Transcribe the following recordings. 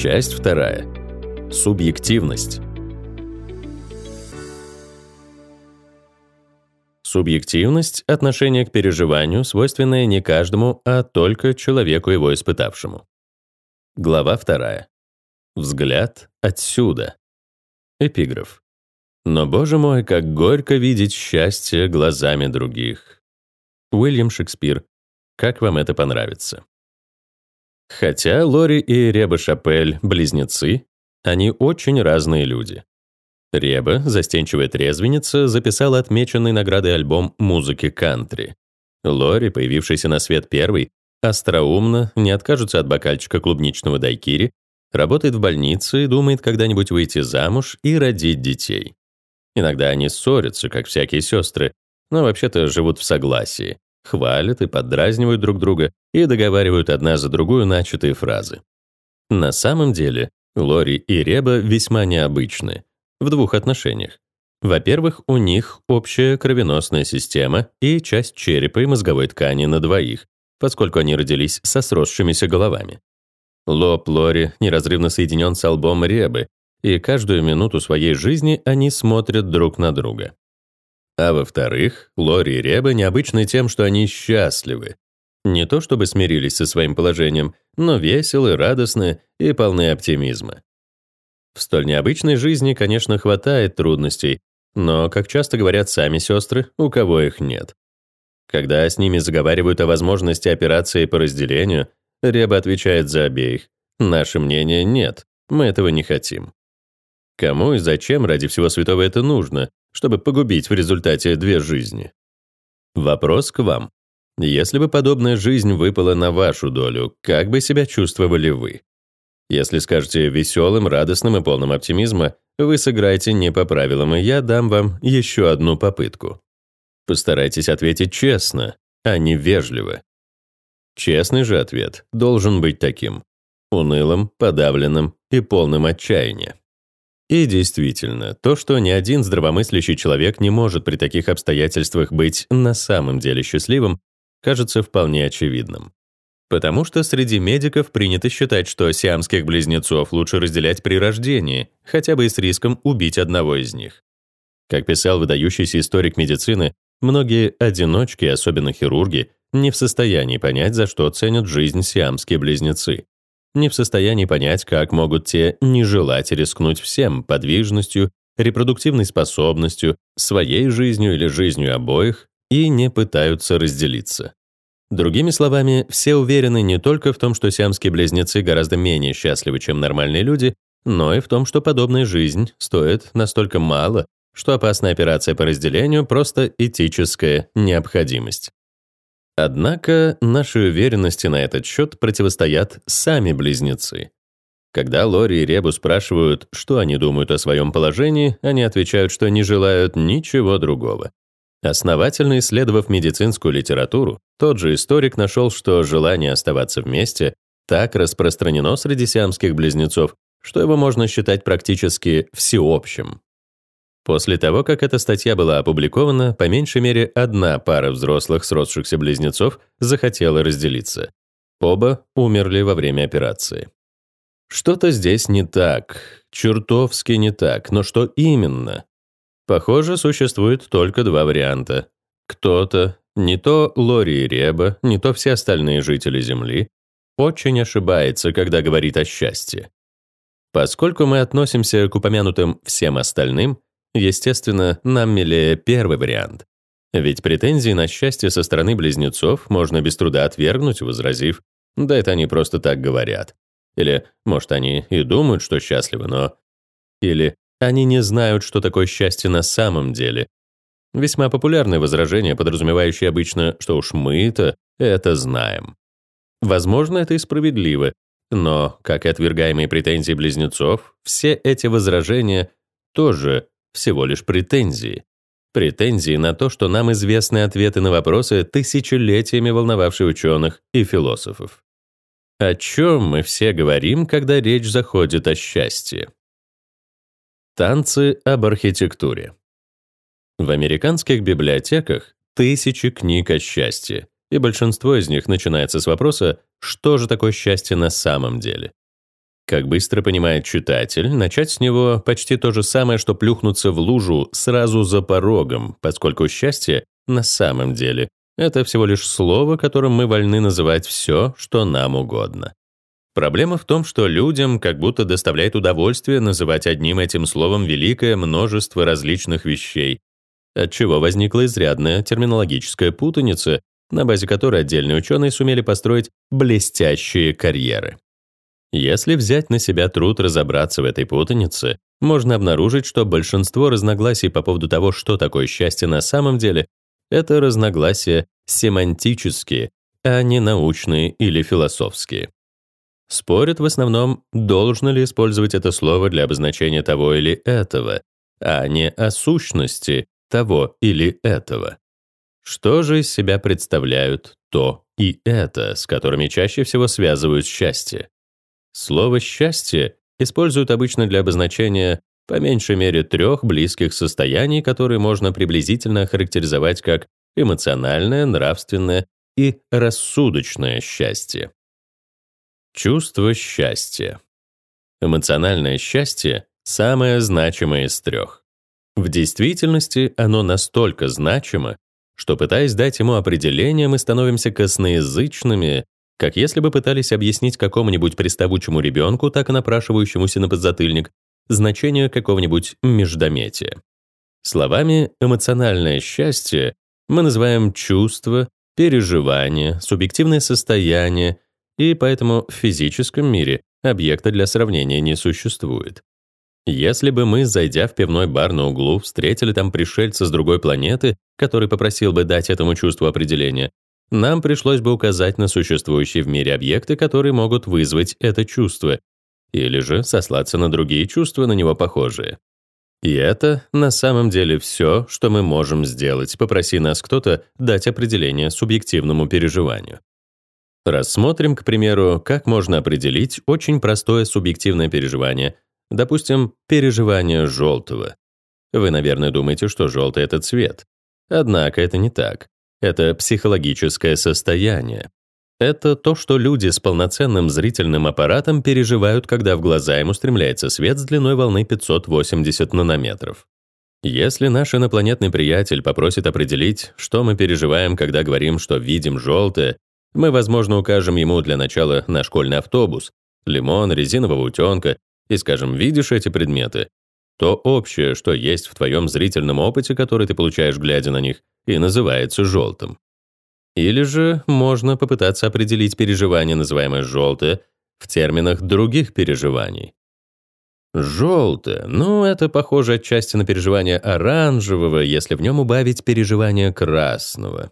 Часть вторая. Субъективность. Субъективность – отношение к переживанию, свойственное не каждому, а только человеку его испытавшему. Глава вторая. Взгляд отсюда. Эпиграф. «Но, боже мой, как горько видеть счастье глазами других». Уильям Шекспир. Как вам это понравится? Хотя Лори и Реба Шапель — близнецы, они очень разные люди. Реба, застенчивая трезвенница, записала отмеченный наградой альбом музыки кантри. Лори, появившийся на свет первый, остроумно, не откажется от бокальчика клубничного дайкири, работает в больнице и думает когда-нибудь выйти замуж и родить детей. Иногда они ссорятся, как всякие сестры, но вообще-то живут в согласии хвалят и поддразнивают друг друга и договаривают одна за другую начатые фразы. На самом деле, Лори и Реба весьма необычны в двух отношениях. Во-первых, у них общая кровеносная система и часть черепа и мозговой ткани на двоих, поскольку они родились со сросшимися головами. Лоб Лори неразрывно соединен с лбом Ребы, и каждую минуту своей жизни они смотрят друг на друга. А во-вторых, Лори и Реба необычны тем, что они счастливы. Не то чтобы смирились со своим положением, но веселы, радостны и полны оптимизма. В столь необычной жизни, конечно, хватает трудностей, но, как часто говорят сами сестры, у кого их нет. Когда с ними заговаривают о возможности операции по разделению, Реба отвечает за обеих. Наше мнение нет, мы этого не хотим. Кому и зачем ради всего святого это нужно, чтобы погубить в результате две жизни. Вопрос к вам. Если бы подобная жизнь выпала на вашу долю, как бы себя чувствовали вы? Если скажете веселым, радостным и полным оптимизма, вы сыграете не по правилам, и я дам вам еще одну попытку. Постарайтесь ответить честно, а не вежливо. Честный же ответ должен быть таким – унылым, подавленным и полным отчаяния. И действительно, то, что ни один здравомыслящий человек не может при таких обстоятельствах быть на самом деле счастливым, кажется вполне очевидным. Потому что среди медиков принято считать, что сиамских близнецов лучше разделять при рождении, хотя бы и с риском убить одного из них. Как писал выдающийся историк медицины, многие одиночки, особенно хирурги, не в состоянии понять, за что ценят жизнь сиамские близнецы не в состоянии понять, как могут те не желать рискнуть всем подвижностью, репродуктивной способностью, своей жизнью или жизнью обоих, и не пытаются разделиться. Другими словами, все уверены не только в том, что сиамские близнецы гораздо менее счастливы, чем нормальные люди, но и в том, что подобная жизнь стоит настолько мало, что опасная операция по разделению — просто этическая необходимость. Однако нашей уверенности на этот счет противостоят сами близнецы. Когда Лори и Ребу спрашивают, что они думают о своем положении, они отвечают, что не желают ничего другого. Основательно исследовав медицинскую литературу, тот же историк нашел, что желание оставаться вместе так распространено среди сиамских близнецов, что его можно считать практически всеобщим. После того, как эта статья была опубликована, по меньшей мере одна пара взрослых сросшихся близнецов захотела разделиться. Оба умерли во время операции. Что-то здесь не так, чертовски не так, но что именно? Похоже, существует только два варианта. Кто-то, не то Лори и Реба, не то все остальные жители Земли, очень ошибается, когда говорит о счастье. Поскольку мы относимся к упомянутым всем остальным, Естественно, нам милее первый вариант. Ведь претензии на счастье со стороны близнецов можно без труда отвергнуть, возразив, да это они просто так говорят. Или, может, они и думают, что счастливы, но... Или они не знают, что такое счастье на самом деле. Весьма популярное возражение, подразумевающее обычно, что уж мы-то это знаем. Возможно, это и справедливо, но, как и отвергаемые претензии близнецов, все эти возражения тоже всего лишь претензии. Претензии на то, что нам известны ответы на вопросы, тысячелетиями волновавшие ученых и философов. О чем мы все говорим, когда речь заходит о счастье? Танцы об архитектуре. В американских библиотеках тысячи книг о счастье, и большинство из них начинается с вопроса, что же такое счастье на самом деле. Как быстро понимает читатель, начать с него почти то же самое, что плюхнуться в лужу сразу за порогом, поскольку счастье на самом деле это всего лишь слово, которым мы вольны называть все, что нам угодно. Проблема в том, что людям как будто доставляет удовольствие называть одним этим словом великое множество различных вещей, отчего возникла изрядная терминологическая путаница, на базе которой отдельные ученые сумели построить блестящие карьеры. Если взять на себя труд разобраться в этой путанице, можно обнаружить, что большинство разногласий по поводу того, что такое счастье на самом деле, это разногласия семантические, а не научные или философские. Спорят в основном, должно ли использовать это слово для обозначения того или этого, а не о сущности того или этого. Что же из себя представляют то и это, с которыми чаще всего связывают счастье? Слово «счастье» используют обычно для обозначения по меньшей мере трех близких состояний, которые можно приблизительно охарактеризовать как эмоциональное, нравственное и рассудочное счастье. Чувство счастья. Эмоциональное счастье — самое значимое из трех. В действительности оно настолько значимо, что, пытаясь дать ему определение, мы становимся косноязычными как если бы пытались объяснить какому-нибудь приставучему ребенку, так и напрашивающемуся на подзатыльник, значение какого-нибудь междометия. Словами «эмоциональное счастье» мы называем чувство, переживание, субъективное состояние, и поэтому в физическом мире объекта для сравнения не существует. Если бы мы, зайдя в пивной бар на углу, встретили там пришельца с другой планеты, который попросил бы дать этому чувству определение, нам пришлось бы указать на существующие в мире объекты, которые могут вызвать это чувство, или же сослаться на другие чувства, на него похожие. И это на самом деле все, что мы можем сделать, попроси нас кто-то дать определение субъективному переживанию. Рассмотрим, к примеру, как можно определить очень простое субъективное переживание, допустим, переживание желтого. Вы, наверное, думаете, что желтый — это цвет. Однако это не так. Это психологическое состояние. Это то, что люди с полноценным зрительным аппаратом переживают, когда в глаза им устремляется свет с длиной волны 580 нанометров. Если наш инопланетный приятель попросит определить, что мы переживаем, когда говорим, что видим желтое, мы, возможно, укажем ему для начала на школьный автобус, лимон, резинового утенка и скажем, видишь эти предметы? То общее, что есть в твоем зрительном опыте, который ты получаешь, глядя на них, и называется желтым. Или же можно попытаться определить переживание, называемое «желтое», в терминах других переживаний. Желтое, ну, это похоже отчасти на переживание оранжевого, если в нем убавить переживание красного.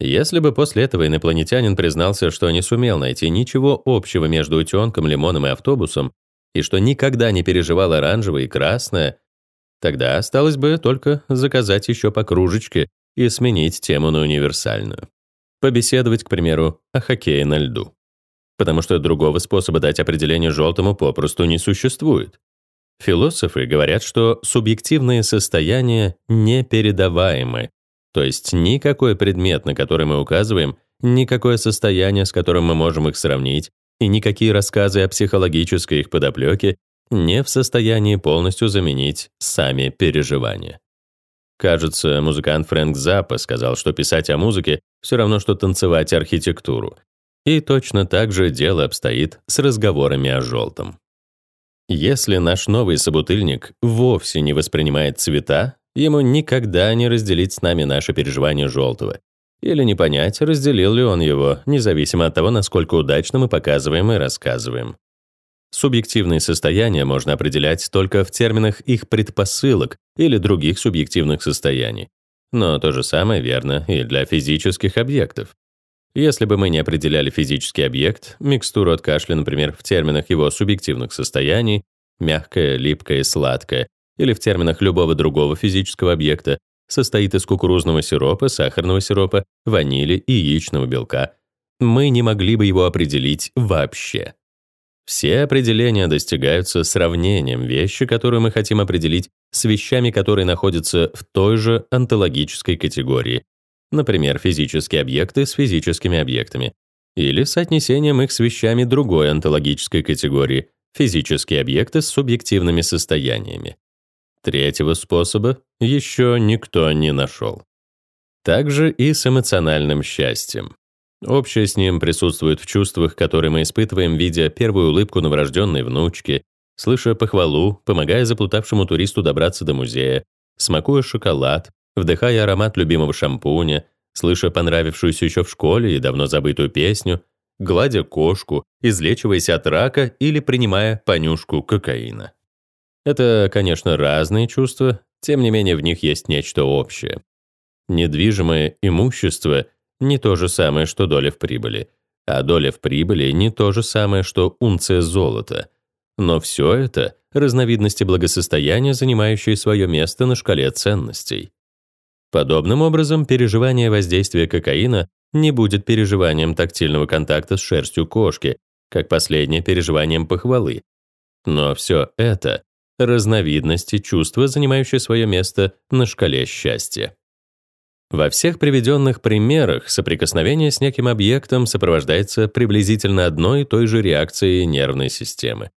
Если бы после этого инопланетянин признался, что не сумел найти ничего общего между утенком, лимоном и автобусом, и что никогда не переживал оранжевое и красное, тогда осталось бы только заказать еще по кружечке и сменить тему на универсальную. Побеседовать, к примеру, о хоккее на льду. Потому что другого способа дать определение желтому попросту не существует. Философы говорят, что субъективные состояния непередаваемы, то есть никакой предмет, на который мы указываем, никакое состояние, с которым мы можем их сравнить, и никакие рассказы о психологической их подоплеке не в состоянии полностью заменить сами переживания. Кажется, музыкант Фрэнк Заппа сказал, что писать о музыке все равно, что танцевать архитектуру. И точно так же дело обстоит с разговорами о желтом. Если наш новый собутыльник вовсе не воспринимает цвета, ему никогда не разделить с нами наше переживание желтого. Или не понять, разделил ли он его, независимо от того, насколько удачно мы показываем и рассказываем. Субъективные состояния можно определять только в терминах их предпосылок или других субъективных состояний. Но то же самое верно и для физических объектов. Если бы мы не определяли физический объект, микстуру от кашля, например, в терминах его субъективных состояний, мягкое, липкое сладкое, или в терминах любого другого физического объекта, состоит из кукурузного сиропа, сахарного сиропа, ванили и яичного белка, мы не могли бы его определить вообще. Все определения достигаются сравнением вещи, которую мы хотим определить, с вещами, которые находятся в той же онтологической категории, например, физические объекты с физическими объектами, или соотнесением их с вещами другой онтологической категории, физические объекты с субъективными состояниями. Третьего способа еще никто не нашел. Также и с эмоциональным счастьем. Общее с ним присутствует в чувствах, которые мы испытываем, видя первую улыбку новорожденной внучки, слыша похвалу, помогая заплутавшему туристу добраться до музея, смакуя шоколад, вдыхая аромат любимого шампуня, слыша понравившуюся еще в школе и давно забытую песню, гладя кошку, излечиваясь от рака или принимая понюшку кокаина. Это, конечно, разные чувства, тем не менее в них есть нечто общее. Недвижимое имущество не то же самое, что доля в прибыли, а доля в прибыли не то же самое, что унция золота. Но все это — разновидности благосостояния, занимающие свое место на шкале ценностей. Подобным образом, переживание воздействия кокаина не будет переживанием тактильного контакта с шерстью кошки, как последнее переживанием похвалы. Но все это — разновидности чувства, занимающие свое место на шкале счастья. Во всех приведенных примерах соприкосновение с неким объектом сопровождается приблизительно одной и той же реакцией нервной системы.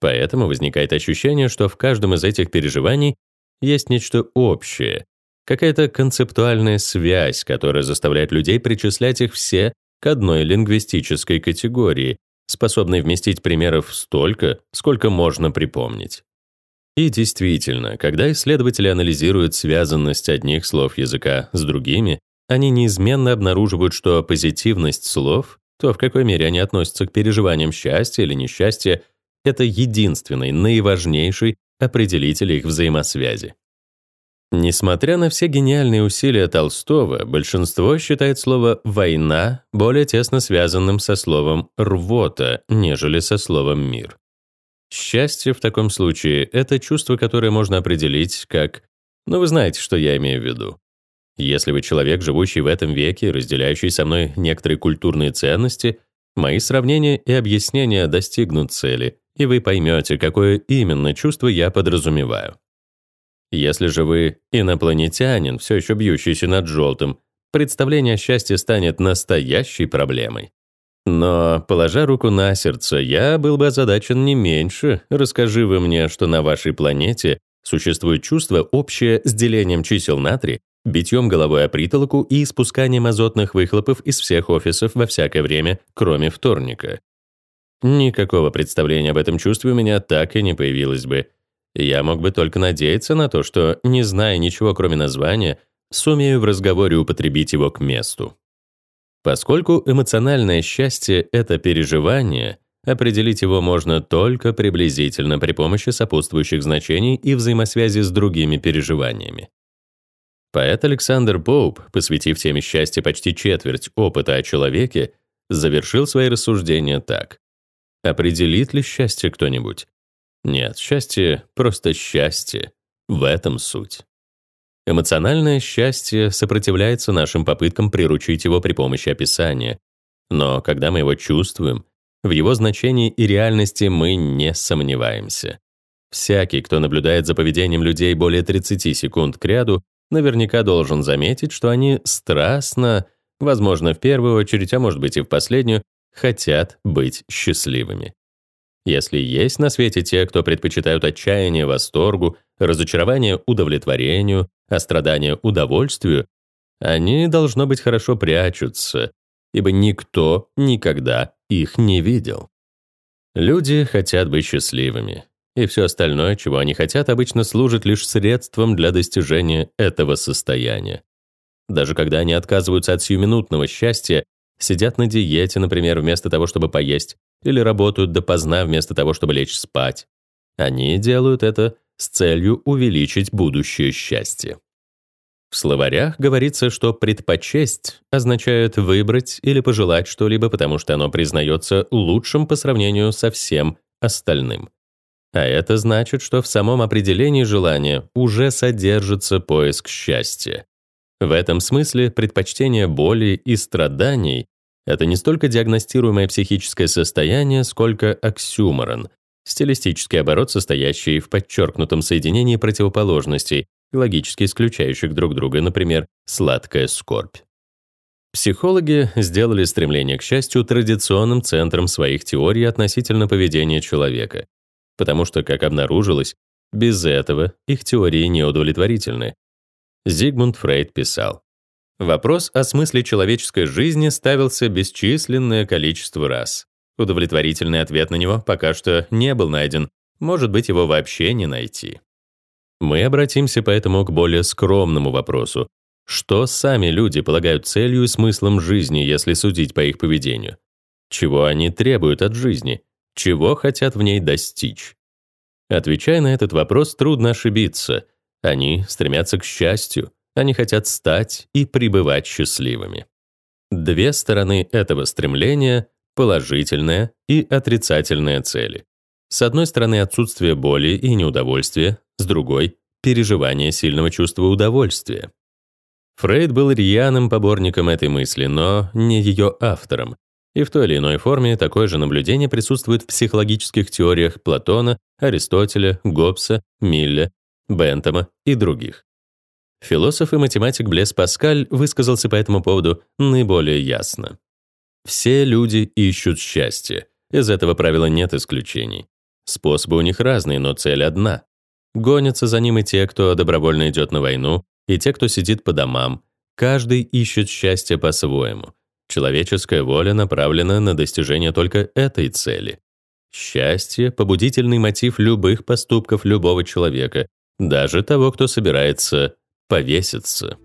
Поэтому возникает ощущение, что в каждом из этих переживаний есть нечто общее, какая-то концептуальная связь, которая заставляет людей причислять их все к одной лингвистической категории, способной вместить примеров столько, сколько можно припомнить. И действительно, когда исследователи анализируют связанность одних слов языка с другими, они неизменно обнаруживают, что позитивность слов, то, в какой мере они относятся к переживаниям счастья или несчастья, это единственный, наиважнейший определитель их взаимосвязи. Несмотря на все гениальные усилия Толстого, большинство считает слово «война» более тесно связанным со словом «рвота», нежели со словом «мир». Счастье в таком случае — это чувство, которое можно определить как... Ну, вы знаете, что я имею в виду. Если вы человек, живущий в этом веке, разделяющий со мной некоторые культурные ценности, мои сравнения и объяснения достигнут цели, и вы поймете, какое именно чувство я подразумеваю. Если же вы инопланетянин, все еще бьющийся над желтым, представление о счастье станет настоящей проблемой. Но, положа руку на сердце, я был бы озадачен не меньше, расскажи вы мне, что на вашей планете существует чувство, общее с делением чисел натрия, битьем головой о притолоку и испусканием азотных выхлопов из всех офисов во всякое время, кроме вторника. Никакого представления об этом чувстве у меня так и не появилось бы. Я мог бы только надеяться на то, что, не зная ничего кроме названия, сумею в разговоре употребить его к месту. Поскольку эмоциональное счастье — это переживание, определить его можно только приблизительно при помощи сопутствующих значений и взаимосвязи с другими переживаниями. Поэт Александр Поуп, посвятив теме счастья почти четверть опыта о человеке, завершил свои рассуждения так. Определит ли счастье кто-нибудь? Нет, счастье — просто счастье. В этом суть. Эмоциональное счастье сопротивляется нашим попыткам приручить его при помощи описания. Но когда мы его чувствуем, в его значении и реальности мы не сомневаемся. Всякий, кто наблюдает за поведением людей более 30 секунд к ряду, наверняка должен заметить, что они страстно, возможно, в первую очередь, а может быть и в последнюю, хотят быть счастливыми. Если есть на свете те, кто предпочитают отчаяние восторгу, разочарование удовлетворению, а страдание удовольствию, они, должно быть, хорошо прячутся, ибо никто никогда их не видел. Люди хотят быть счастливыми, и все остальное, чего они хотят, обычно служит лишь средством для достижения этого состояния. Даже когда они отказываются от сиюминутного счастья, сидят на диете, например, вместо того, чтобы поесть, или работают допоздна вместо того, чтобы лечь спать. Они делают это с целью увеличить будущее счастье. В словарях говорится, что «предпочесть» означает выбрать или пожелать что-либо, потому что оно признается лучшим по сравнению со всем остальным. А это значит, что в самом определении желания уже содержится поиск счастья. В этом смысле предпочтение боли и страданий это не столько диагностируемое психическое состояние, сколько оксюморон, стилистический оборот, состоящий в подчеркнутом соединении противоположностей, логически исключающих друг друга, например, сладкая скорбь. Психологи сделали стремление к счастью традиционным центром своих теорий относительно поведения человека, потому что, как обнаружилось, без этого их теории неудовлетворительны. Зигмунд Фрейд писал, Вопрос о смысле человеческой жизни ставился бесчисленное количество раз. Удовлетворительный ответ на него пока что не был найден, может быть, его вообще не найти. Мы обратимся поэтому к более скромному вопросу. Что сами люди полагают целью и смыслом жизни, если судить по их поведению? Чего они требуют от жизни? Чего хотят в ней достичь? Отвечая на этот вопрос, трудно ошибиться. Они стремятся к счастью, они хотят стать и пребывать счастливыми. Две стороны этого стремления — положительная и отрицательная цели. С одной стороны, отсутствие боли и неудовольствия, с другой — переживание сильного чувства удовольствия. Фрейд был рьяным поборником этой мысли, но не ее автором. И в той или иной форме такое же наблюдение присутствует в психологических теориях Платона, Аристотеля, Гоббса, Милля, Бентама и других. Философ и математик Блес Паскаль высказался по этому поводу наиболее ясно. Все люди ищут счастье. Из этого правила нет исключений. Способы у них разные, но цель одна. Гонятся за ним и те, кто добровольно идет на войну, и те, кто сидит по домам. Каждый ищет счастье по-своему. Человеческая воля направлена на достижение только этой цели. Счастье — побудительный мотив любых поступков любого человека, даже того, кто собирается повеситься.